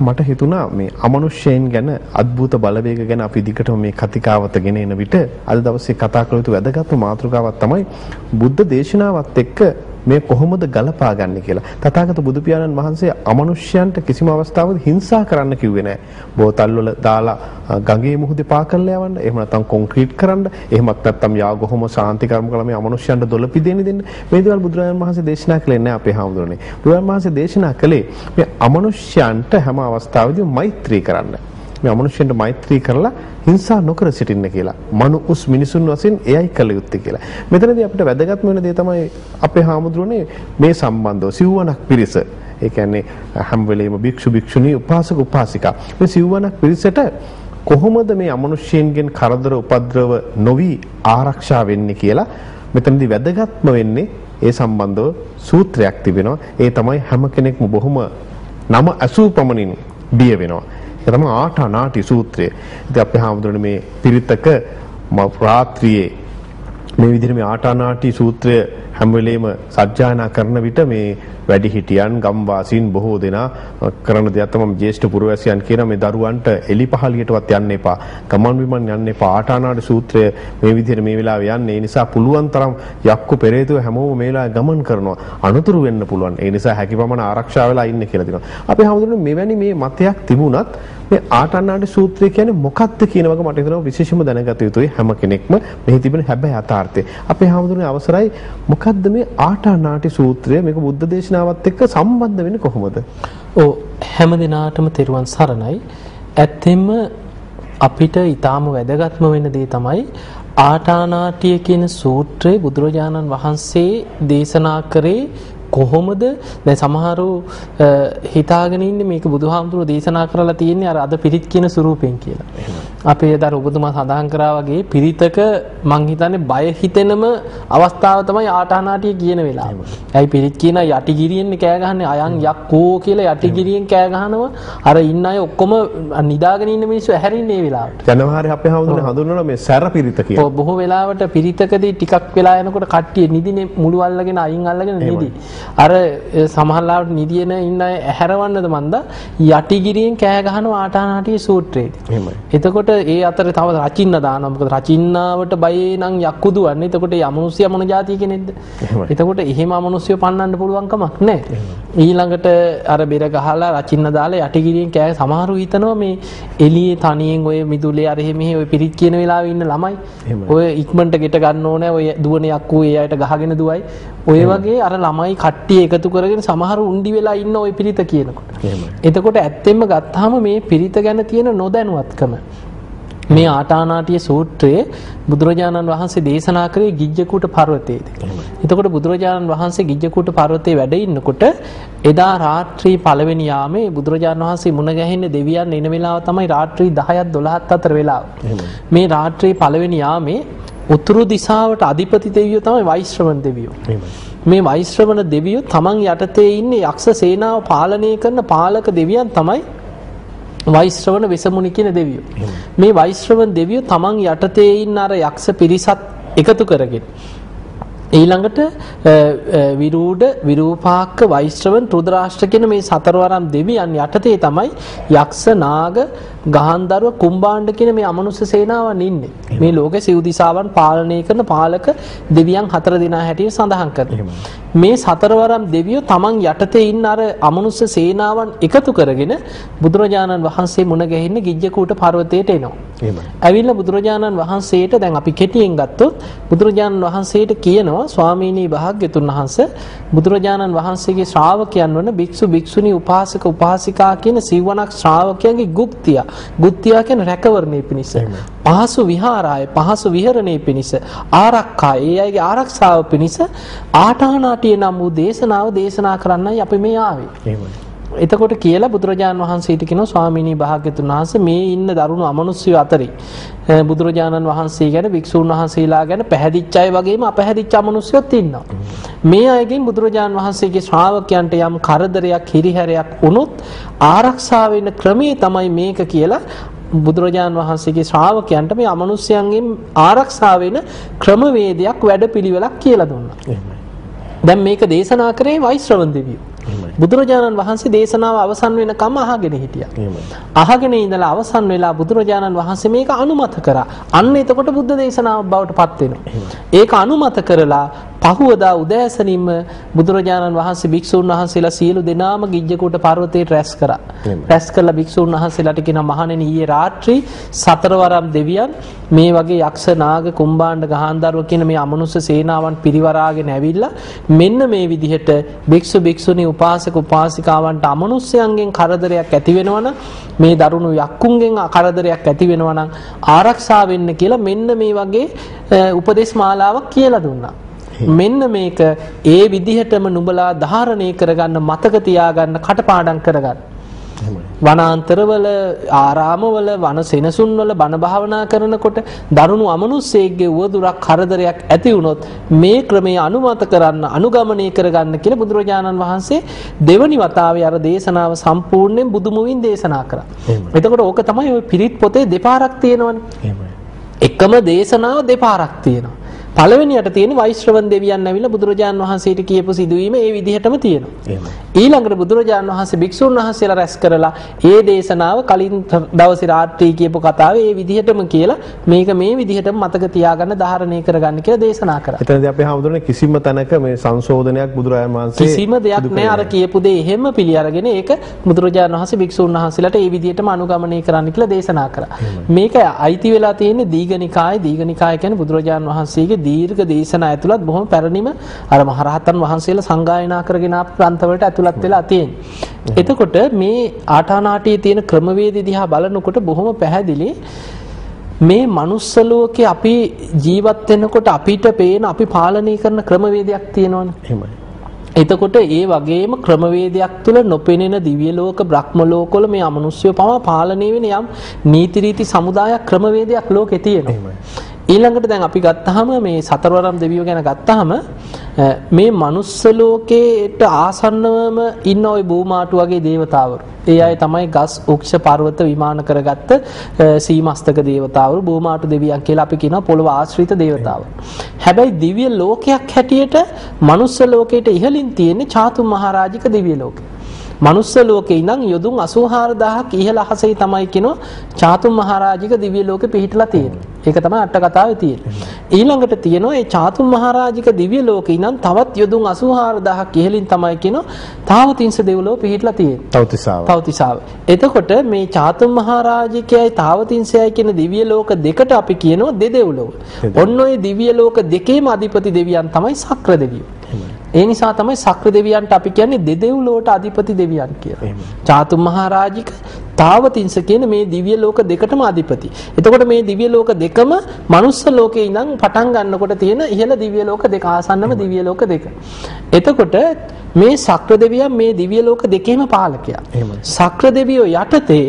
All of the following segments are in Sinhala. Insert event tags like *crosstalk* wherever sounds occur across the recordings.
මට හිතුණා මේ අමනුෂ්‍යයන් ගැන අద్భుත බලවේග ගැන අපි දිගටම මේ කතිකාවත ගෙන එන විට අද දවසේ කතා කළ යුතු වැදගත්ම මාතෘකාවක් තමයි බුද්ධ දේශනාවත් එක්ක මේ කොහොමද ගලපා ගන්න කියලා. තථාගත බුදු පියාණන් වහන්සේ අමනුෂ්‍යයන්ට කිසිම අවස්ථාවක හිංසා කරන්න කිව්වේ නැහැ. බෝතල් වල දාලා ගඟේ මුහුදේ පා කරලා යවන්න. එහෙම නැත්නම් කොන්ක්‍රීට් කරන්න. එහෙමත් නැත්නම් යාගොහොම ශාන්ති කර්ම කළා මේ අමනුෂ්‍යයන්ට දොළ පිදෙන්න දෙන්න. මේ දේවල් බුදුරජාණන් වහන්සේ දේශනා කළේ නැහැ අපේ හාමුදුරනේ. බුදුරජාණන් වහන්සේ දේශනා කළේ මේ අමනුෂ්‍යයන්ට හැම අවස්ථාවෙදීම මෛත්‍රී කරන්න. මේ අමනුෂ්‍යයන්ට මෛත්‍රී කරලා හිංසා නොකර සිටින්න කියලා. මනු උස් මිනිසුන් වශයෙන් එයයි කළ යුත්තේ කියලා. මෙතනදී අපිට වැදගත්ම වෙන දේ තමයි අපේ හාමුදුරනේ මේ සම්බන්ධව සිව්වනක් පිරිස. ඒ කියන්නේ හැම වෙලේම භික්ෂු භික්ෂුණී උපාසක උපාසිකා. මේ සිව්වනක් පිරිසට කොහොමද මේ අමනුෂ්‍යයන්ගෙන් කරදර උපද්‍රව නොවි ආරක්ෂා වෙන්නේ කියලා මෙතනදී වැදගත්ම වෙන්නේ ඒ සම්බන්ධව සූත්‍රයක් තිබෙනවා. ඒ තමයි හැම කෙනෙක්ම බොහොම නම අසූ පමණින් බිය වෙනවා. ඒක තමයි ආටානාටි සූත්‍රය. ඉතින් අපි හාමුදුරනේ මේ පිරිතක රාත්‍රියේ මේ විදිහට මේ ආටානාටි සූත්‍රය හැම වෙලෙම සජ්ජායනා කරන විට මේ වැඩිහිටියන් ගම්වාසීන් බොහෝ දෙනා කරන දෙයක් තමයි ජේෂ්ඨ පුරවැසියන් කියන මේ දරුවන්ට එලි පහලියටවත් යන්න එපා. ගමන් බිමන් යන්න එපා. ආටානාඩ සූත්‍රය මේ විදිහට මේ වෙලාවේ යන්නේ. ඒ නිසා පුළුවන් තරම් යක්කු පෙරේතුව හැමෝම මේ වෙලාවේ ගමන් කරනවා. අනුතුරු වෙන්න පුළුවන්. ඒ නිසා හැකියපමණ ආරක්ෂා වෙලා ඉන්න කියලා දෙනවා. අපි හැමෝටම මෙවැනි මේ මතයක් තිබුණත් මේ ආටානාඩ සූත්‍රය කියන්නේ මොකක්ද කියන වගේ මට හිතෙනවා විශේෂම දැනගත යුතුයි හැම කෙනෙක්ම මෙහි තිබෙන හැබැයි යථාර්ථය. අපේ හැමෝටම අවසරයි මොකක්ද මේ ආටානාටි සූත්‍රය මේක බුද්ධ දේශනාවත් එක්ක සම්බන්ධ වෙන්නේ කොහොමද? ඔව් හැම දිනාටම තෙරුවන් සරණයි. ඇත්තෙන්ම අපිට ඊටාම වැදගත්ම වෙන දේ තමයි ආටානාටිය කියන සූත්‍රය බුදුරජාණන් වහන්සේ දේශනා කරේ කොහොමද දැන් සමහරු හිතාගෙන ඉන්නේ මේක බුදුහාමුදුරුවෝ දේශනා කරලා තියෙන්නේ අර අද පිරිත් කියන ස්වරූපෙන් කියලා. අපේ දර ඔබතුමා සඳහන් කරා වගේ පිරිතක මං හිතන්නේ බය හිතෙනම අවස්ථාව තමයි ආටානාටිය කියන වෙලාව. ඇයි පිරිත් කියන යටිගිරියෙන් කෑ ගහන්නේ අයන් යක්කෝ කියලා යටිගිරියෙන් කෑ ගහනවා. අර ඉන්න අය ඔක්කොම නිදාගෙන ඉන්න මිනිස්සු ඇහැරින්නේ මේ වෙලාවට. ජනවාරි අපේ හාමුදුරනේ හඳුන්වනවා මේ සැර පිරිත කියලා. ඔව් බොහෝ වෙලාවට පිරිතකදී ටිකක් වෙලා යනකොට කට්ටිය නිදිනේ මුළු අල්ලගෙන අයින් අල්ලගෙන නිදි. අර සමහරලාවට නිදියන ඉන්න අය ඇහැරවන්නද මන්ද යටිගිරියෙන් කෑ ගහනවා ආටානාටිය සූත්‍රයේදී. එහෙමයි. එතකොට ඒ අතරේ තව රචින්න දානවා. මොකද රචින්නාවට බයේ නම් යක්කු දුවන්නේ. එතකොට ඒ අමනුෂ්‍ය මොන જાතිය කෙනෙක්ද? එතකොට එහෙම අමනුෂ්‍යව පන්නන්න පුළුවන් කමක් නැහැ. ඊළඟට අර බෙර ගහලා රචින්න දාලා යටිගිරියෙන් කෑ සමහරු හිතනවා මේ එළියේ තනියෙන් ඔය මිදුලේ අර මෙහි ඔය පිරිත් කියන වෙලාවේ ඉන්න ළමයි. ඔය ඉක්මනට ගෙට ගන්න ඕනේ. ඔය දුවන යක්කු ඒ අයට ගහගෙන දුවයි. ඔය වගේ අර ළමයි කට්ටිය එකතු කරගෙන සමහරු උණ්ඩි වෙලා ඉන්න ওই පිරිත කියනකොට. එතකොට ඇත්තෙන්ම ගත්තාම මේ පිරිත ගැන තියෙන නොදැනුවත්කම මේ ආටානාටිය සූත්‍රයේ බුදුරජාණන් වහන්සේ දේශනා කරේ ගිජ්ජකූට පර්වතයේදී. එතකොට බුදුරජාණන් වහන්සේ ගිජ්ජකූට පර්වතයේ වැඩ ඉන්නකොට එදා රාත්‍රී පළවෙනි යාමේ බුදුරජාණන් වහන්සේ මුණ ගැහෙන්නේ දෙවියන් එන වෙලාව තමයි රාත්‍රී 10ත් 12ත් අතර වෙලාව. මේ රාත්‍රී පළවෙනි යාමේ උතුරු දිශාවට අධිපති දෙවියෝ තමයි වෛශ්‍රවණ දෙවියෝ. මේ වෛශ්‍රවණ දෙවියෝ තමන් යටතේ ඉන්නේ යක්ෂ සේනාව පාලනය කරන පාලක දෙවියන් තමයි වෛශ්‍රවණ වෙසමුණි කියන දෙවියෝ. මේ වෛශ්‍රවණ දෙවියෝ තමන් යටතේ ඉන්න අර යක්ෂ පිරිසත් එකතු කරගෙන ඊළඟට විරූඩ විරූපාක්ක වෛශ්‍රවන් රුද්‍රාෂ්ට්‍ර කියන මේ සතරවරම් දෙවියන් යටතේ තමයි යක්ෂ නාග ගහන්දරුව කුම්බාණ්ඩ කියන මේ අමනුෂ්‍ය සේනාවන් ඉන්නේ. මේ ලෝකේ සිව් දිසාවන් පාලනය කරන පාලක දෙවියන් හතර දෙනා හැටියට සඳහන් කරනවා. මේ සතරවරම් දෙවියෝ තමන් යටතේ ඉන්න අර අමනුෂ්‍ය සේනාවන් එකතු කරගෙන බුදුරජාණන් වහන්සේ මුණ ගැහෙන්න ගිජ්ජකූට පර්වතයට එනවා. ඇවිල්ලා බුදුරජාණන් වහන්සේට දැන් අපි කෙටියෙන් ගත්තොත් බුදුරජාණන් වහන්සේට කියනවා ස්වාමීනි භාග්‍යතුන් වහන්සේ බුදුරජාණන් වහන්සේගේ ශ්‍රාවකයන් වන භික්ෂු භික්ෂුණී උපාසක උපාසිකා කියන සිවණක් ශ්‍රාවකයන්ගේ ගුප්තිය ගුත්තියා කියන රැකවරණය පිණිස පහසු විහාරාය පහසු විහරණය පිණිස ආරක්කා ඒ අයගේ ආරක්ෂාව පිණිස ආටානාටිය නම් වූ දේශනාව දේශනා කරන්නයි අපි මේ ආවේ. එතකොට කියලා බුදුරජාණන් වහන්සේට කියනවා ස්වාමීනි භාග්‍යතුන් වහන්සේ මේ ඉන්න දරුණු අමනුෂ්‍ය අතරේ බුදුරජාණන් වහන්සේ ගැන වික්ෂූන් වහන්සේලා ගැන පැහැදිච්ච අය වගේම අපැහැදිච්ච අමනුෂ්‍යයොත් ඉන්නවා. මේ අයගෙන් බුදුරජාණන් වහන්සේගේ ශ්‍රාවකයන්ට යම් කරදරයක් හිරිහැරයක් වුණොත් ආරක්ෂා වෙන ක්‍රමේ තමයි මේක කියලා බුදුරජාණන් වහන්සේගේ ශ්‍රාවකයන්ට මේ අමනුෂ්‍යයන්ගෙන් ආරක්ෂා වෙන ක්‍රමවේදයක් වැඩපිළිවෙලක් කියලා දුන්නා. දැන් මේක දේශනා කරේ වෛශ්‍රවණ දෙවියෝ. බුදුරජාණන් වහන්සේ දේශනාව අවසන් වෙනකම් අහගෙන හිටියා. අහගෙන ඉඳලා අවසන් වෙලා බුදුරජාණන් වහන්සේ මේක අනුමත කරා. අන්න එතකොට බුද්ධ දේශනාවක් බවට පත් වෙනවා. ඒක අනුමත කරලා පහුවදා උදෑසනින්ම බුදුරජාණන් වහන්සේ භික්ෂූන් වහන්සේලා සියලු දෙනාම ගිජ්ජකූට පර්වතයට රැස් කරා. රැස් කළා භික්ෂූන් වහන්සේලාට කියනවා මහණෙනි ඊයේ රාත්‍රී සතරවරම් දෙවියන් මේ වගේ යක්ෂ නාග කුම්භාණ්ඩ ගහාන්දරුව කියන මේ අමනුෂ්‍ය සේනාවන් පිරිවරාගෙන ඇවිල්ලා මෙන්න මේ විදිහට භික්ෂු භික්ෂුණී උපාසක උපාසිකාවන්ට අමනුෂ්‍යයන්ගෙන් කරදරයක් ඇති වෙනවනම් මේ දරුණු යක්කුන්ගෙන් කරදරයක් ඇති වෙනවනම් ආරක්ෂා වෙන්න කියලා මෙන්න මේ වගේ උපදේශ මාලාවක් කියලා දුන්නා. මෙන්න මේක ඒ විදිහටම නුඹලා ධාරණය කරගන්න මතක තියාගන්න කටපාඩම් කරගන්න. වනාන්තරවල ආරාමවල වන සෙනසුන්වල බණ භාවනා කරනකොට දරුණු අමනුස්සයෙක්ගේ උවදුරක් කරදරයක් ඇති වුණොත් මේ ක්‍රමය අනුමත කරන්න අනුගමනය කරගන්න කියලා බුදුරජාණන් වහන්සේ දෙවනි වතාවේ අර දේශනාව සම්පූර්ණයෙන් බුදුමුවින් දේශනා කරා. එතකොට ඕක තමයි ওই පිරිත් පොතේ දෙපාරක් තියෙනවනේ. එකම දේශනාව දෙපාරක් තියෙනවා. පළවෙනියට තියෙන වෛශ්‍රවන් දෙවියන් ඇවිල්ලා බුදුරජාන් වහන්සේට කියපු සිදුවීම ඒ විදිහටම තියෙනවා. ඊළඟට බුදුරජාන් වහන්සේ භික්ෂුන් වහන්සේලා රැස් කරලා ඒ දේශනාව කලින් දවසේ රාත්‍රී කියපු කතාව ඒ විදිහටම කියලා මේක මේ විදිහටම මතක තියාගන්න ධාරණය කරගන්න කියලා දේශනා කරා. එතනදී අපේ හැමෝටම කිසිම තැනක මේ සංශෝධනයක් බුදුරජාණන් වහන්සේ කිසිම දෙයක් නෑ අර කියපු දේ එහෙම පිළි අරගෙන ඒක බුදුරජාණන් වහන්සේ භික්ෂුන් වහන්සේලාට ඒ විදිහටම අනුගමනය කරන්න කියලා දේශනා කරා. මේක අයිති වෙලා තියෙන්නේ දීඝනිකායේ දීඝනිකාය කියන්නේ බුදුරජාණන් වහන්සේගේ දීර්ඝ දේශනා ඇතුළත් බොහොම පැරණිම අර මහරහතන් වහන්සේලා සංගායනා කරගෙන ආපු ග්‍රන්ථවලට ඇතුළත් වෙලා තියෙන්නේ. එතකොට මේ ආටානාටියේ තියෙන ක්‍රමවේද දිහා බලනකොට බොහොම පැහැදිලි මේ manuss ලෝකේ අපි ජීවත් වෙනකොට අපිට පේන අපි පාලනය කරන ක්‍රමවේදයක් තියෙනවනේ. එහෙමයි. එතකොට ඒ වගේම ක්‍රමවේදයක් තුළ නොපෙනෙන දිව්‍ය ලෝක බ්‍රහ්ම ලෝකවල මේ අමනුෂ්‍යව පවා පාලනය වෙන යම් නීති රීති සමුදායක් ක්‍රමවේදයක් ලෝකේ තියෙනවා. ඊළඟට දැන් අපි ගත්තාම මේ සතරවරම් දෙවියෝ ගැන ගත්තාම මේ මනුස්ස ලෝකේට ආසන්නවම ඉන්න ওই බෝමාටු වගේ దేవතාවරු. ඒ අය තමයි ගස්, උක්ෂ, පර්වත විමාන කරගත්ත සීමස්තක దేవතාවරු, බෝමාටු දෙවියන් කියලා අපි කියනවා පොළව ආශ්‍රිත దేవතාවරු. හැබැයි දිව්‍ය ලෝකයක් හැටියට මනුස්ස ලෝකයට ඉහළින් තියෙන්නේ චාතු මහරාජික දිව්‍ය ලෝකය. මනුස්ස ලෝකේ ඉඳන් යොදුන් 84000ක් ඉහළ අහසේ තමයි කියනවා චාතුම් මහරජික දිව්‍ය ලෝකෙ පිහිටලා තියෙන්නේ. ඒක තමයි අට කතාවේ තියෙන්නේ. ඊළඟට තියෙනවා මේ චාතුම් මහරජික දිව්‍ය ලෝකේ ඉඳන් තවත් යොදුන් 84000ක් ඉහළින් තමයි කියනවා තාවතිංස දෙව්ලොව පිහිටලා තියෙන්නේ. තවතිසාව. තවතිසාව. එතකොට මේ චාතුම් මහරජිකයයි තාවතිංසයයි කියන දිව්‍ය ලෝක දෙකට අපි කියනවා දෙදෙව්ලොව. ඔන්න ඔය දිව්‍ය ලෝක දෙකේම අධිපති දෙවියන් තමයි සක්‍ර දෙවියෝ. ඒ නිසා තමයි සක්‍ර දෙවියන්ට අපි කියන්නේ දෙදෙව්ලොවට අධිපති දෙවියන් කියලා. චාතුම් මහරජික තාවතිංස කියන මේ දිව්‍ය ලෝක දෙකටම අධිපති. එතකොට මේ දිව්‍ය ලෝක දෙකම මනුස්ස ලෝකේ ඉඳන් පටන් ගන්නකොට තියෙන ඉහළ දිව්‍ය ලෝක දෙක ආසන්නම දිව්‍ය ලෝක දෙක. එතකොට මේ සක්‍ර දෙවියන් මේ දිව්‍ය ලෝක දෙකේම පාලකයා. සක්‍ර දෙවියෝ යටතේ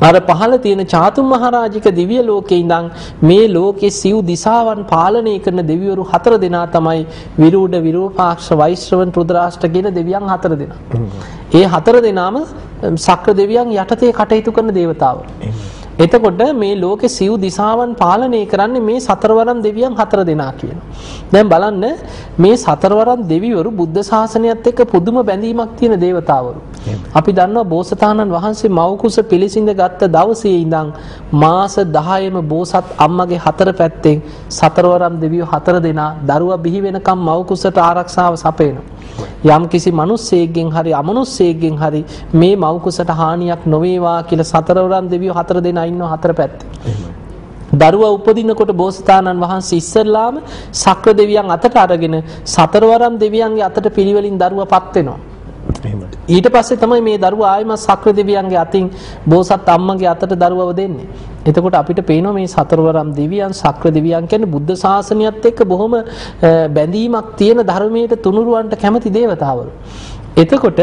අර පහළ තියෙන චාතුම් මහරජික දිව්‍ය ලෝකේ ඉඳන් මේ ලෝකේ සිව් දිසාවන් පාලනය කරන දෙවිවරු හතර දෙනා තමයි විරූඩ විරූපාක්ෂ වෛශ්‍රවන් රුද්‍රාෂ්ට කියන දෙවියන් හතර දෙනා. ඒ හතර දෙනාම සක්‍ර දෙවියන් යටතේ කටයුතු කරන දේවතාවරු. එතකොට මේ ලෝකේ සිව් දිසාවන් පාලනය කරන්නේ මේ සතරවරම් දෙවියන් හතර දෙනා කියනවා. දැන් බලන්න මේ සතරවරම් දෙවිවරු බුද්ධ ශාසනයත් එක්ක පුදුම බැඳීමක් තියෙන දේවතාවරු. අපි දන්නවා බෝසතාණන් වහන්සේ මව් කුස පිළිසිඳ ගත්ත දවසේ ඉඳන් මාස 10ෙම බෝසත් අම්මගේ හතර පැත්තෙන් සතරවරම් දෙවියෝ හතර දෙනා දරුවා බිහි වෙනකම් මව් කුසට ආරක්ෂාව සපයනවා. යම් කිසි මිනිස්සෙක්ගෙන් හරි අමනුස්සයෙක්ගෙන් හරි මේ මව් කුසට හානියක් නොවේවා කියලා සතරවරම් දෙවියෝ හතර දෙනා ඉන්නවා හතර පැත්තේ. දරුවා උපදිනකොට බෝසතාණන් වහන්සේ ඉස්සෙල්ලාම සක්‍ර දෙවියන් අතට අරගෙන සතරවරම් දෙවියන්ගේ අතට පිළිවෙලින් දරුවාපත් වෙනවා. ඊට පස්සේ තමයි මේ දරුවා ආයෙම සක්‍ර දෙවියන්ගේ අතින් බෝසත් අම්මගේ අතට දරුවව දෙන්නේ. එතකොට අපිට පේනවා මේ සතරවරම් දෙවියන් සක්‍ර දෙවියන් කියන්නේ බුද්ධ ශාසනයත් එක්ක බොහොම බැඳීමක් තියෙන ධර්මයට තුනුරුවන්ට කැමති දේවතාවරු. එතකොට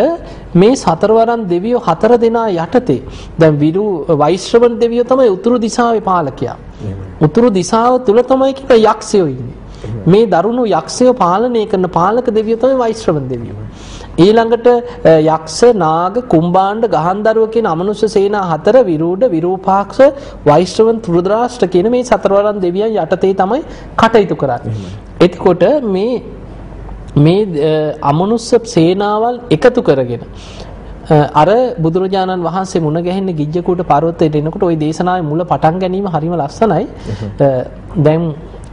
මේ සතරවරම් දෙවියෝ හතර දෙනා යටතේ දැන් විරු වෛශ්‍රවණ දෙවියෝ තමයි උතුරු දිශාවේ පාලකයා. උතුරු දිශාව තුල තමයි කික යක්ෂයෝ ඉන්නේ. මේ දරුණු යක්ෂයෝ පාලනය කරන පාලක දෙවියෝ තමයි වෛශ්‍රවණ දෙවියෝ. ඊළඟට යක්ෂ නාග කුම්භාණ්ඩ ගහන්දරුව කියන අමනුෂ්‍ය සේනා හතර විරූඪ විරූපාක්ෂ වෛශ්‍රවන් ත්‍රුද්‍රාෂ්ට කියන මේ සතරවරන් දෙවියන් යටතේ තමයි කටයුතු කරන්නේ. එතකොට මේ මේ අමනුස්ස සේනාවල් එකතු කරගෙන අර බුදුරජාණන් වහන්සේ මුණ ගැහෙන්න ගිජ්ජකූට පර්වතයට එනකොට ওই දේශනාවේ මුල පටන් ගැනීම හරිම ලස්සනයි. දැන්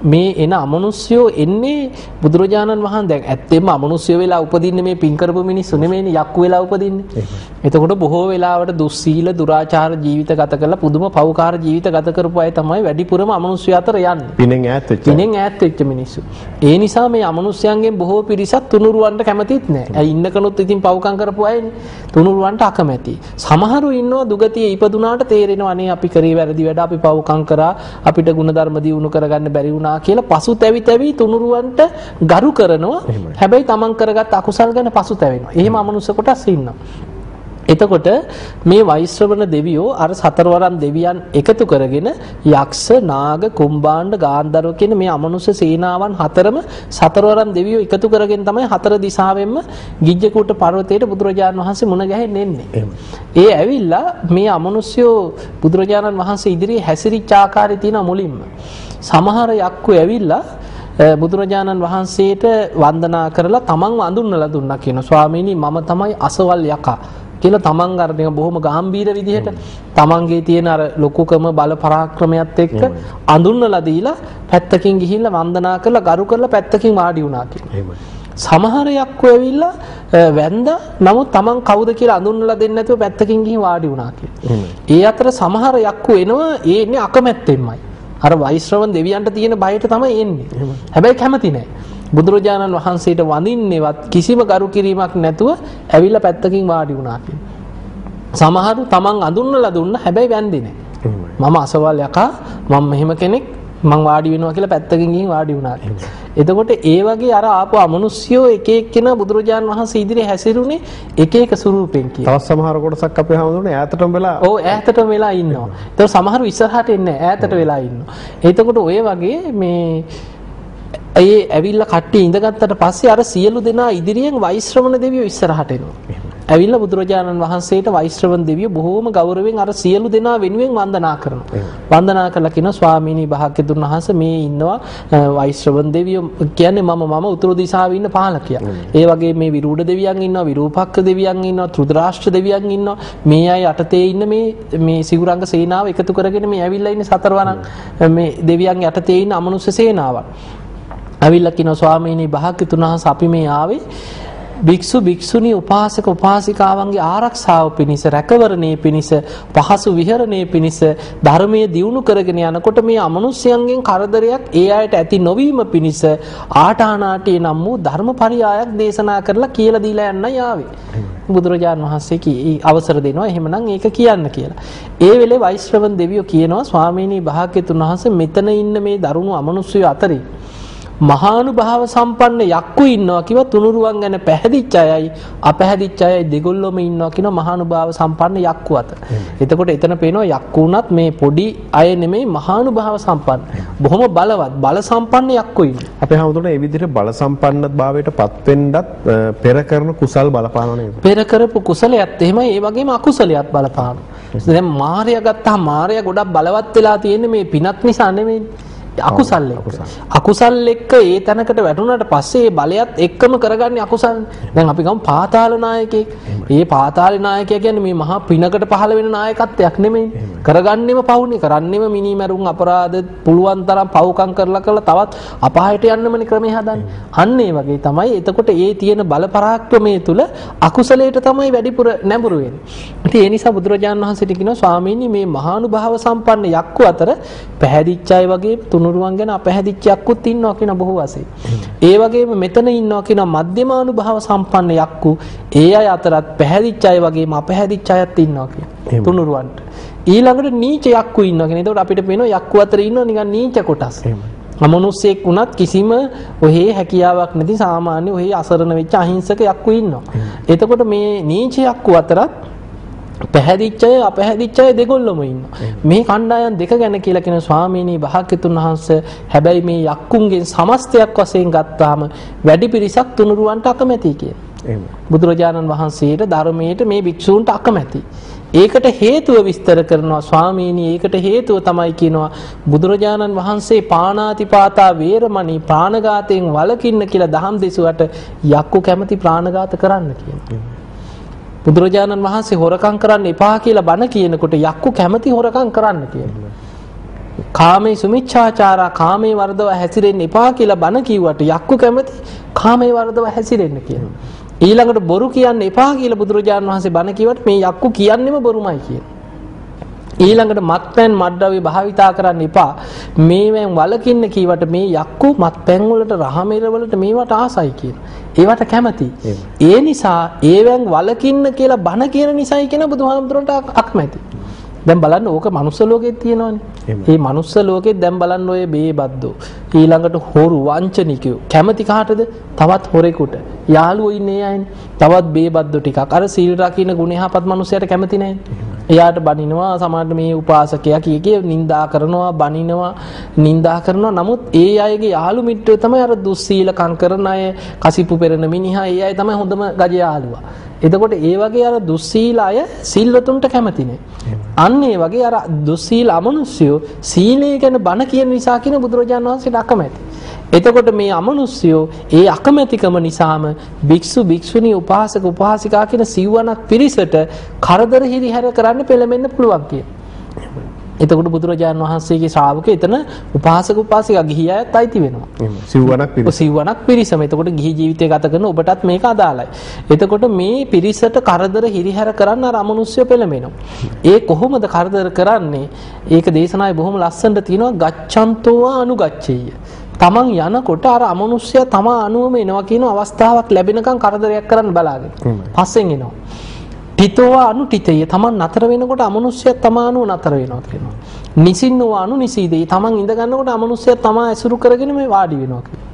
මේ එන අමනුෂ්‍යෝ එන්නේ බුදුරජාණන් වහන්සේ දැන් ඇත්තෙම අමනුෂ්‍ය වෙලා උපදින්නේ මේ පින් කරපු මිනිස්සු නෙමෙයිනේ යක්කු වෙලා උපදින්නේ. එතකොට බොහෝ වෙලාවට දුස්සීල දුරාචාර ජීවිත ගත කරලා පුදුම පව්කාර ජීවිත ගත කරපු අය තමයි වැඩිපුරම අමනුෂ්‍ය අතර යන්නේ. පිනෙන් ඈත් වෙච්ච. පිනෙන් ඈත් වෙච්ච මිනිස්සු. ඒ නිසා මේ අමනුෂ්‍යයන්ගෙන් බොහෝ පිරිසක් තුනුරුවන්ට කැමතිත් නැහැ. ඇයි ඉන්නකනොත් ඉතින් පව්කම් කරපු අයනේ. තුනුරුවන්ට අකමැති. සමහරු ඉන්නවා දුගතිය ඉපදුනාට තේරෙනවා අනේ අපි කරේ වැරදි වැඩ අපි පව්කම් කරා අපිට ಗುಣධර්ම දියුණු කරගන්න බැරි වුණා කියලා පසුතැවි තැවි තුනුරුවන්ට ගරු කරනවා. හැබැයි තමන් කරගත් අකුසල් ගැන පසුතැවෙනවා. එහෙම අමනුෂ්‍ය කොටස් ඉන්නවා. එතකොට මේ වෛශ්‍රවණ දෙවියෝ අර සතරවරන් දෙවියන් එකතු කරගෙන යක්ෂ නාග කුම්බාණ්ඩ ගාන්ධර්ව කියන මේ අමනුෂ්‍ය සේනාවන් හතරම සතරවරන් දෙවියෝ එකතු කරගෙන තමයි හතර දිශාවෙන්ම ගිජ්ජකූට පර්වතයට බුදුරජාණන් වහන්සේ මුණ ගැහෙන්න එන්නේ. ඒ ඇවිල්ලා මේ අමනුෂ්‍යෝ බුදුරජාණන් වහන්සේ ඉදිරියේ හැසිරිච්ච ආකාරය තියෙන මුලින්ම සමහර යක්කු ඇවිල්ලා බුදුරජාණන් වහන්සේට වන්දනා කරලා තමන්ව අඳුන්වලා දුන්නා කියන ස්වාමීනි මම තමයි අසවල් යකා කියලා තමන් අර නිකන් බොහොම ගැඹීර විදිහට තමන්ගේ තියෙන අර ලොකුකම බල පරාක්‍රමයත් එක්ක අඳුන්වලා දීලා පැත්තකින් ගිහිල්ලා වන්දනා කරලා ගරු කරලා පැත්තකින් වාඩි වුණා කියලා. සමහර යක්කෝ ඇවිල්ලා වැන්දා නමුත් තමන් කවුද කියලා අඳුන්වලා දෙන්නේ නැතුව පැත්තකින් ගිහින් වාඩි වුණා කියලා. ඒ අතර සමහර යක්කෝ එනවා ඒ ඉන්නේ අකමැත්තෙන්මයි. අර වෛශ්‍රවන් දෙවියන්ට තියෙන බයට තමයි එන්නේ. හැබැයි කැමති නැහැ. බුදුරජාණන් වහන්සේට වඳින්නේවත් කිසිම ගරු කිරීමක් නැතුව ඇවිල්ලා පැත්තකින් වාඩි වුණා සමහරු තමන් අඳුන්වලා දුන්න හැබැයි වැන්දේ නැහැ. මම අසවල් යකා මම මෙහෙම කෙනෙක් මං වාඩි වෙනවා කියලා පැත්තකින් ගිහින් වාඩි වුණා. එතකොට ඒ වගේ අර ආපු අමනුෂ්‍යෝ එක එක්කෙනා බුදුරජාන් වහන්සේ ඉදිරියේ හැසිරුනේ එක එක ස්වරූපෙන් කියන. තවත් සමහර කොටසක් අපේ හැමෝටම ඈතටම වෙලා ඔව් ඈතටම වෙලා ඉන්නවා. ඒතකොට සමහරු ඉස්සරහට එන්නේ ඈතට වෙලා ඉන්නවා. එතකොට ඔය වගේ මේ ඒ ඇවිල්ලා කට්ටිය ඉඳගත්තට පස්සේ අර සියලු දෙනා ඉදිරියෙන් වෛශ්‍රවණ දෙවියෝ ඉස්සරහට එනවා. ඇවිල්ලා බුදුරජාණන් වහන්සේට වෛශ්‍රවණ දෙවියෝ බොහෝම ගෞරවයෙන් අර සියලු දෙනා වෙනුවෙන් වන්දනා කරනවා. වන්දනා කළා කියන ස්වාමීනි භාග්‍යතුන් වහන්සේ මේ ඉන්නවා වෛශ්‍රවණ දෙවියෝ කියන්නේ මම මම උතුරු දිශාවේ ඉන්න පාලකයා. ඒ වගේ මේ විරූඪ දෙවියන් ඉන්නවා, විරූපක්ඛ දෙවියන් ඉන්නවා, ත්‍රුද්‍රාෂ්ට්‍ර දෙවියන් ඉන්නවා. මේ අය යටතේ ඉන්න මේ මේ සිගුරංග සේනාව එකතු කරගෙන මේ ඇවිල්ලා ඉන්නේ සතරවරන් මේ දෙවියන් යටතේ ඉන්න අමනුෂ්‍ය සේනාවක්. ඇවිල්ලා කියනවා ස්වාමීනි භාග්‍යතුන් වහන්සේ අපි මේ ආවේ භික්ෂු භික්ෂුණී උපාසක උපාසිකාවන්ගේ ආරක්ෂාව පිණිස රැකවරණයේ පිණිස පහසු විහරණයේ පිණිස ධර්මයේ දියුණු කරගෙන යනකොට මේ අමනුෂ්‍යයන්ගෙන් කරදරයක් ඒ අයට ඇති නොවීම පිණිස ආටානාටිය නම් වූ ධර්මපරියායක් දේශනා කරලා කියලා දීලා යන්නයි ආවේ. බුදුරජාන් වහන්සේ කී අවසර දෙනවා එහෙමනම් ඒක කියන්න කියලා. ඒ වෙලේ වෛශ්‍රවන් දෙවියෝ කියනවා ස්වාමීනි භාග්‍යතුන් වහන්සේ මෙතන ඉන්න මේ දරුණු අමනුෂ්‍යයෝ අතරේ මහානුභාව සම්පන්න යක්කු ඉන්නවා කිව්වා තුනුරුවන් ගැන පැහැදිච්ච අයයි අපැහැදිච්ච අයයි දෙගොල්ලොම ඉන්නවා කියන මහානුභාව සම්පන්න යක්කු අත. එතකොට එතන පේනවා යක්කු උනත් මේ පොඩි අය නෙමෙයි මහානුභාව සම්පන්න. බොහොම බලවත් බල සම්පන්න යක්කු ඉන්නේ. අපේ හැමෝටම මේ විදිහට බල සම්පන්න භාවයට පත් වෙන්නත් පෙර කරන කුසල් බලපානවා නේද? පෙර කරපු කුසලයක් එහෙමයි ඒ වගේම අකුසලයක් බලපානවා. දැන් මාර්යා ගත්තා මාර්යා ගොඩක් බලවත් වෙලා තියෙන්නේ මේ පිනක් නිසා නෙමෙයි. අකුසල් එක්ක. අකුසල් එක්ක ඒ තැනකට වැටුණාට පස්සේ බලයත් එක්කම කරගන්නේ අකුසල්. දැන් අපි ගමු පාතාල නායකයෙක්. මේ පාතාල නායකයා කියන්නේ මේ මහා පිනකට පහළ වෙන නායකත්වයක් නෙමෙයි. කරගන්නෙම පවුනේ. කරන්නෙම මිනිමරුන් අපරාධ පුළුවන් තරම් පව්කම් කරලා කරලා තවත් අපායට යන්නමනේ ක්‍රමේ හදන්නේ. අන්න ඒ වගේ තමයි. එතකොට ඒ තියෙන බල පරාක්‍රමයේ තුල අකුසලයට තමයි වැඩිපුර නැඹුරු වෙන්නේ. ඉතින් ඒ නිසා බුදුරජාණන් වහන්සේට කියනවා ස්වාමීනි මේ මහානුභාව සම්පන්න යක්කු අතර පැහැදිච්ච අය වගේ තුනුරුවන් ගැන අපැහැදිච්ච යක්කුත් ඉන්නවා කියන බොහෝ වශයෙන්. ඒ වගේම මෙතන ඉන්නවා කියන මධ්‍යමානුභාව සම්පන්න යක්කු ඒ අය අතරත් පැහැදිච්ච අය වගේම අපැහැදිච්ච අයත් ඉන්නවා කියන තුනුරුවන්ට. ඊළඟට නීච යක්කු ඉන්නවා කියන. එතකොට අපිට පේනවා යක්කු අතර ඉන්නවා නිකන් නීච කොටස්. අමනුස්සයෙක් වුණත් කිසිම ඔහේ හැකියාවක් නැති සාමාන්‍ය ඔහේ අසරණ වෙච්ච අහිංසක යක්කු ඉන්නවා. එතකොට මේ නීච යක්කු අතරත් පැහැදිච්ච අය අපැහැදිච්ච අය දෙගොල්ලම ඉන්නවා. මේ කණ්ඩායම් දෙක ගැන කියලා කියන ස්වාමීනි භාග්‍යතුන් වහන්සේ හැබැයි මේ යක්කුන්ගෙන් සමස්තයක් වශයෙන් ගත්තාම වැඩි පිරිසක් තුනුරුවන්ට අකමැති කියලා. බුදුරජාණන් වහන්සේට ධර්මයට මේ භික්ෂූන්ට අකමැති. ඒකට හේතුව විස්තර කරනවා ස්වාමීනි ඒකට හේතුව තමයි කියනවා බුදුරජාණන් වහන්සේ පාණාතිපාතා වේරමණී ප්‍රාණඝාතයෙන් වළකින්න කියලා දහම් දෙසුවට යක්කු කැමති ප්‍රාණඝාත කරන්න කියනවා. බුදුරජාණන් වහන්සේ හොරකම් කරන්න එපා කියලා බණ කියනකොට යක්කු කැමති හොරකම් කරන්න කියනවා. කාමේ සුමිච්ඡාචාරා කාමේ වර්ධව හැසිරෙන්න එපා කියලා බණ කිව්වට යක්කු කැමති කාමේ වර්ධව හැසිරෙන්න කියනවා. ඊළඟට බොරු කියන්න එපා කියලා බුදුරජාණන් වහන්සේ බණ කිව්වට මේ යක්කු කියන්නෙම බොරුමයි කියන. ඊළඟට මත්පැන් මඩ්ඩවි භාවිතා කරන්න එපා. මේවෙන් වලකින්න කීවට මේ යක්කු මත්පැන් වලට රහමෙර වලට මේවට ආසයි කියන. ඒවට කැමති. ඒ නිසා ඒවෙන් වලකින්න කියලා බණ කියන නිසායි කියන බුදුහාමුදුරන්ට අකමැති. දැන් බලන්න ඕක මනුස්ස ලෝකෙත් තියෙනවනේ. මේ මනුස්ස ලෝකෙත් දැන් බලන්න ඔය බේබද්දෝ ඊළඟට හොරු වංචනිකයෝ කැමති කාටද? තවත් හොරෙකුට. යාළුවෝ ඉන්නේ අයනේ. තවත් බේබද්දෝ ටිකක්. අර සීල් රකින්න ගුණයහපත් මනුස්සයට කැමති නැහැ. එයාට බනිනවා සමහරට මේ උපාසකයා කිය කිය නිඳා කරනවා බනිනවා නිඳා කරනවා නමුත් ඒ අයගේ යාළු මිත්‍රයෝ තමයි අර දුස්සීලකම් කරන අය කසිප්පු පෙරන මිනිහා ඒ අය තමයි හොඳම ගජ යාළුවා. එතකොට ඒ වගේ අර දුස්සීල අය සිල්වතුන්ට කැමති අන්න ඒ වගේ අර දුස්සීල අමනුෂ්‍යෝ සීලය ගැන බණ කියන නිසා කියන බුදුරජාණන් වහන්සේට අකමැති. එතකොට මේ අමනුෂ්‍යෝ ඒ අකමැතිකම නිසාම භික්ෂු භික්ෂුණී උපාසක උපාසිකා කියන සිව්වනක් පිරිසට කරදර හිරිහැර කරන්න පෙළඹෙන්න පුළුවන් කියන. එතකොට බුදුරජාණන් වහන්සේගේ ශ්‍රාවකය එතන උපාසක උපාසිකා ගිහි අයත් අයිති වෙනවා. සිව්වනක් පිරිස. සිව්වනක් පිරිසම. එතකොට ගිහි ජීවිතය ගත කරන ඔබටත් මේක අදාළයි. එතකොට මේ පිරිසට කරදර හිරිහැර කරන්න අර අමනුෂ්‍ය පෙළඹෙනවා. ඒ කොහොමද කරදර කරන්නේ? ඒක දේශනාවේ බොහොම ලස්සනට තියෙනවා ගච්ඡන්තෝ අනුගච්ඡේය. තමන් යනකොට අර අමනුෂ්‍යයා තමා අනුවම එනවා කියන අවස්ථාවක් ලැබෙනකන් කරදරයක් කරන්න බලාගෙන. පස්සෙන් එනවා. ටිතෝවා අනුටිතය තමන් නතර වෙනකොට අමනුෂ්‍යය තමා අනුව නතර වෙනවා කියනවා. නිසින්නවා අනු නිසීදේ තමන් ඉඳ ගන්නකොට අමනුෂ්‍යය තමා ඇසුරු කරගෙන මේ වාඩි වෙනවා කියනවා.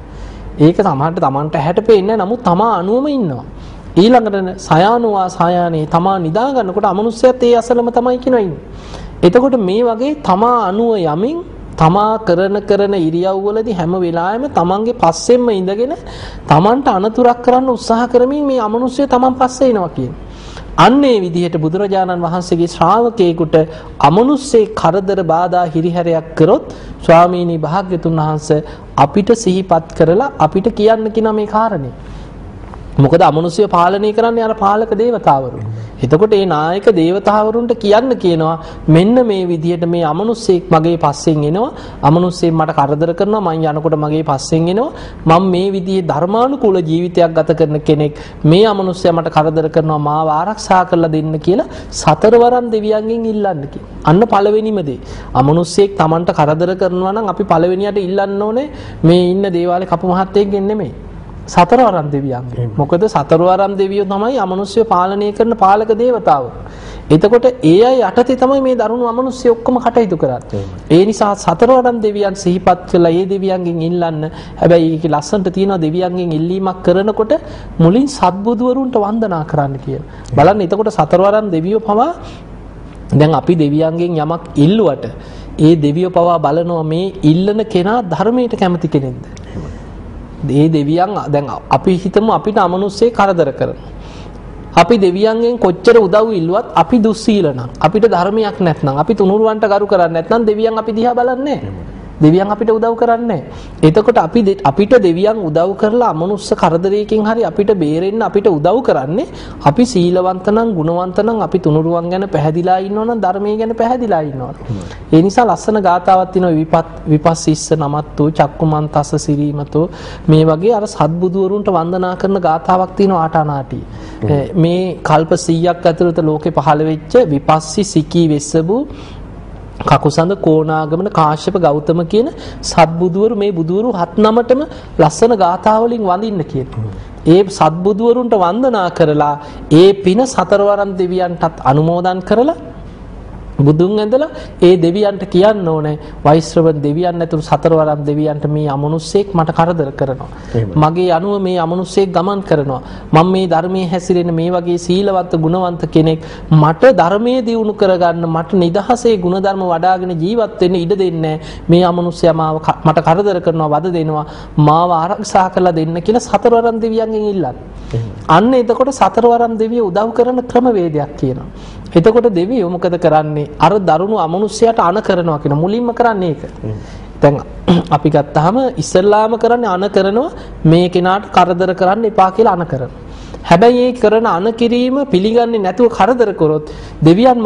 ඒක තමන්ට තමන්ට හැට පෙන්නේ නමුත් තමා අනුවම ඉන්නවා. ඊළඟට සයානුවා සායානේ තමා නිදා ගන්නකොට අමනුෂ්‍යයත් ඒ අසලම තමයි කියනවා ඉන්නේ. එතකොට මේ වගේ තමා අනුව යමින් තමා කරන කරන ඉරියව්වලදී හැම වෙලාවෙම තමන්ගේ පස්සෙන්ම ඉඳගෙන තමන්ට අනතුරක් කරන්න උත්සාහ කරමින් මේ අමනුෂ්‍යය තමන් පස්සේ එනවා කියන්නේ. අන්නේ විදිහට බුදුරජාණන් වහන්සේගේ ශ්‍රාවකයෙකුට අමනුස්සේ කරදර බාධා හිරිහැරයක් කරොත් ස්වාමීනි භාග්‍යතුන් වහන්සේ අපිට සිහිපත් කරලා අපිට කියන්න කියන මේ කාරණේ. මොකද අමනුෂ්‍ය පාලනය කරන්නේ අර පාලක දේවතාවරු. එතකොට මේ නායක දේවතාවරුන්ට කියන්න කියනවා මෙන්න මේ විදිහට මේ අමනුෂ්‍යෙක් මගේ පස්සෙන් එනවා. අමනුෂ්‍යෙක් මට කරදර කරනවා. මං යනකොට මගේ පස්සෙන් එනවා. මම මේ විදිහේ ධර්මානුකූල ජීවිතයක් ගත කරන කෙනෙක්. මේ අමනුෂ්‍යයා මට කරදර කරනවා. මාව ආරක්ෂා කරලා දෙන්න කියලා සතරවරම් දෙවියන්ගෙන් ඉල්ලන්න අන්න පළවෙනිම දේ. අමනුෂ්‍යෙක් Tamanට කරදර කරනවා නම් අපි පළවෙනියට ඉල්ලන්න ඕනේ මේ ඉන්න දේවාලේ කපු මහත්තයෙක්ගෙන් නෙමෙයි. සතරවරම් දෙවියන්ගේ. මොකද සතරවරම් දෙවියෝ තමයි අමනුෂ්‍ය පාලනය කරන පාලක දේවතාවෝ. එතකොට ඒ අය යටතේ තමයි මේ දරුණු අමනුෂ්‍ය ඔක්කොම කටයුතු කරන්නේ. ඒ නිසා සතරවරම් දෙවියන් සිහිපත් කළා ඒ දෙවියන්ගෙන් ඉල්ලන්න. හැබැයි ඒකේ ලස්සනට තියෙනවා දෙවියන්ගෙන් ඉල්ලීමක් කරනකොට මුලින් සත්බුදුවරුන්ට වන්දනා කරන්න කියලා. බලන්න එතකොට සතරවරම් දෙවියෝ පවා දැන් අපි දෙවියන්ගෙන් යමක් ඉල්ලුවට ඒ දෙවියෝ පවා බලනවා මේ ඉල්ලන කෙනා ධර්මයට කැමති කෙනෙක්ද? ඒ දෙවියන් දැන් අපි හිතමු අපිට අමනුස්සේ කරදර කරනවා. අපි දෙවියන්ගෙන් කොච්චර උදව් ඉල්ලුවත් අපි දුස්සීල නම් අපිට ධර්මයක් නැත්නම් අපි තුනුරුවන්ට ගරු කරන්නේ නැත්නම් දෙවියන් අපි දිහා බලන්නේ නැහැ. දෙවියන් අපිට උදව් කරන්නේ එතකොට අපි අපිට දෙවියන් උදව් කරලා අමනුස්ස කරදරයකින් හරි අපිට බේරෙන්න අපිට උදව් කරන්නේ අපි සීලවන්ත නම් ගුණවන්ත නම් අපි තුනුරුවන් ගැන පැහැදිලා ඉන්නවනම් ධර්මයේ ගැන පැහැදිලා ඉන්නවා. ඒ නිසා ලස්සන ගාතාවක් තියෙනවා විපත් විපස්සිස්ස නමත්තු චක්කුමන්තස්ස සිරීමතෝ මේ වගේ අර සත්බුදුවරුන්ට වන්දනා කරන ගාතාවක් තියෙනවා ආටානාටි. මේ කල්ප 100ක් ඇතුළත ලෝකේ පහළ වෙච්ච විපස්සි සිකී වෙස්සබු කකුසඳ කෝණාගමන කාශ්‍යප ගෞතම කියන සත්බුදුවරු මේ බුදුවරු හත් නමටම ලස්සන ගාථාවලින් වඳින්න කියන. ඒ සත්බුදුවරුන්ට වන්දනා කරලා ඒ පින සතරවරන් දෙවියන්ටත් අනුමෝදන් කරලා බුදුන් ඇඳලා ඒ දෙවියන්ට කියන්න ඕනේ වෛශ්‍රව දෙවියන් ඇතුළු සතරවරම් දෙවියන්ට මේ අමනුස්සෙක් මට කරදර කරනවා. මගේ අනුව මේ අමනුස්සෙක් ගමන් කරනවා. මම මේ ධර්මයේ හැසිරෙන මේ වගේ සීලවන්ත ගුණවන්ත කෙනෙක් මට ධර්මයේ දියුණු කරගන්න මට නිදහසේ ගුණධර්ම වඩ아가න ජීවත් වෙන්න ඉඩ දෙන්නේ මේ අමනුස්සයා මාව මට කරදර කරනවා වද දෙනවා මාව ආරක්ෂා කරලා දෙන්න කියලා සතරවරම් දෙවියන්ගෙන් ඉල්ලන්නේ. අන්න එතකොට සතරවරම් දෙවිය උදව් කරන ක්‍රමවේදයක් කියනවා. එතකොට දෙවියෝ මොකද කරන්නේ? අර දරුණු අමනුෂ්‍යයට අණ කරනවා කියන මුලින්ම කරන්නේ ඒක. දැන් *clears throat* අපි ගත්තාම ඉස්සල්ලාම කරන්නේ අණ කරනවා මේ කෙනාට කරදර කරන්න එපා කියලා අණ කරනවා. හැබැයි ඒ කරන අණ කිරීම පිළිගන්නේ නැතුව කරදර කරොත් දෙවියන්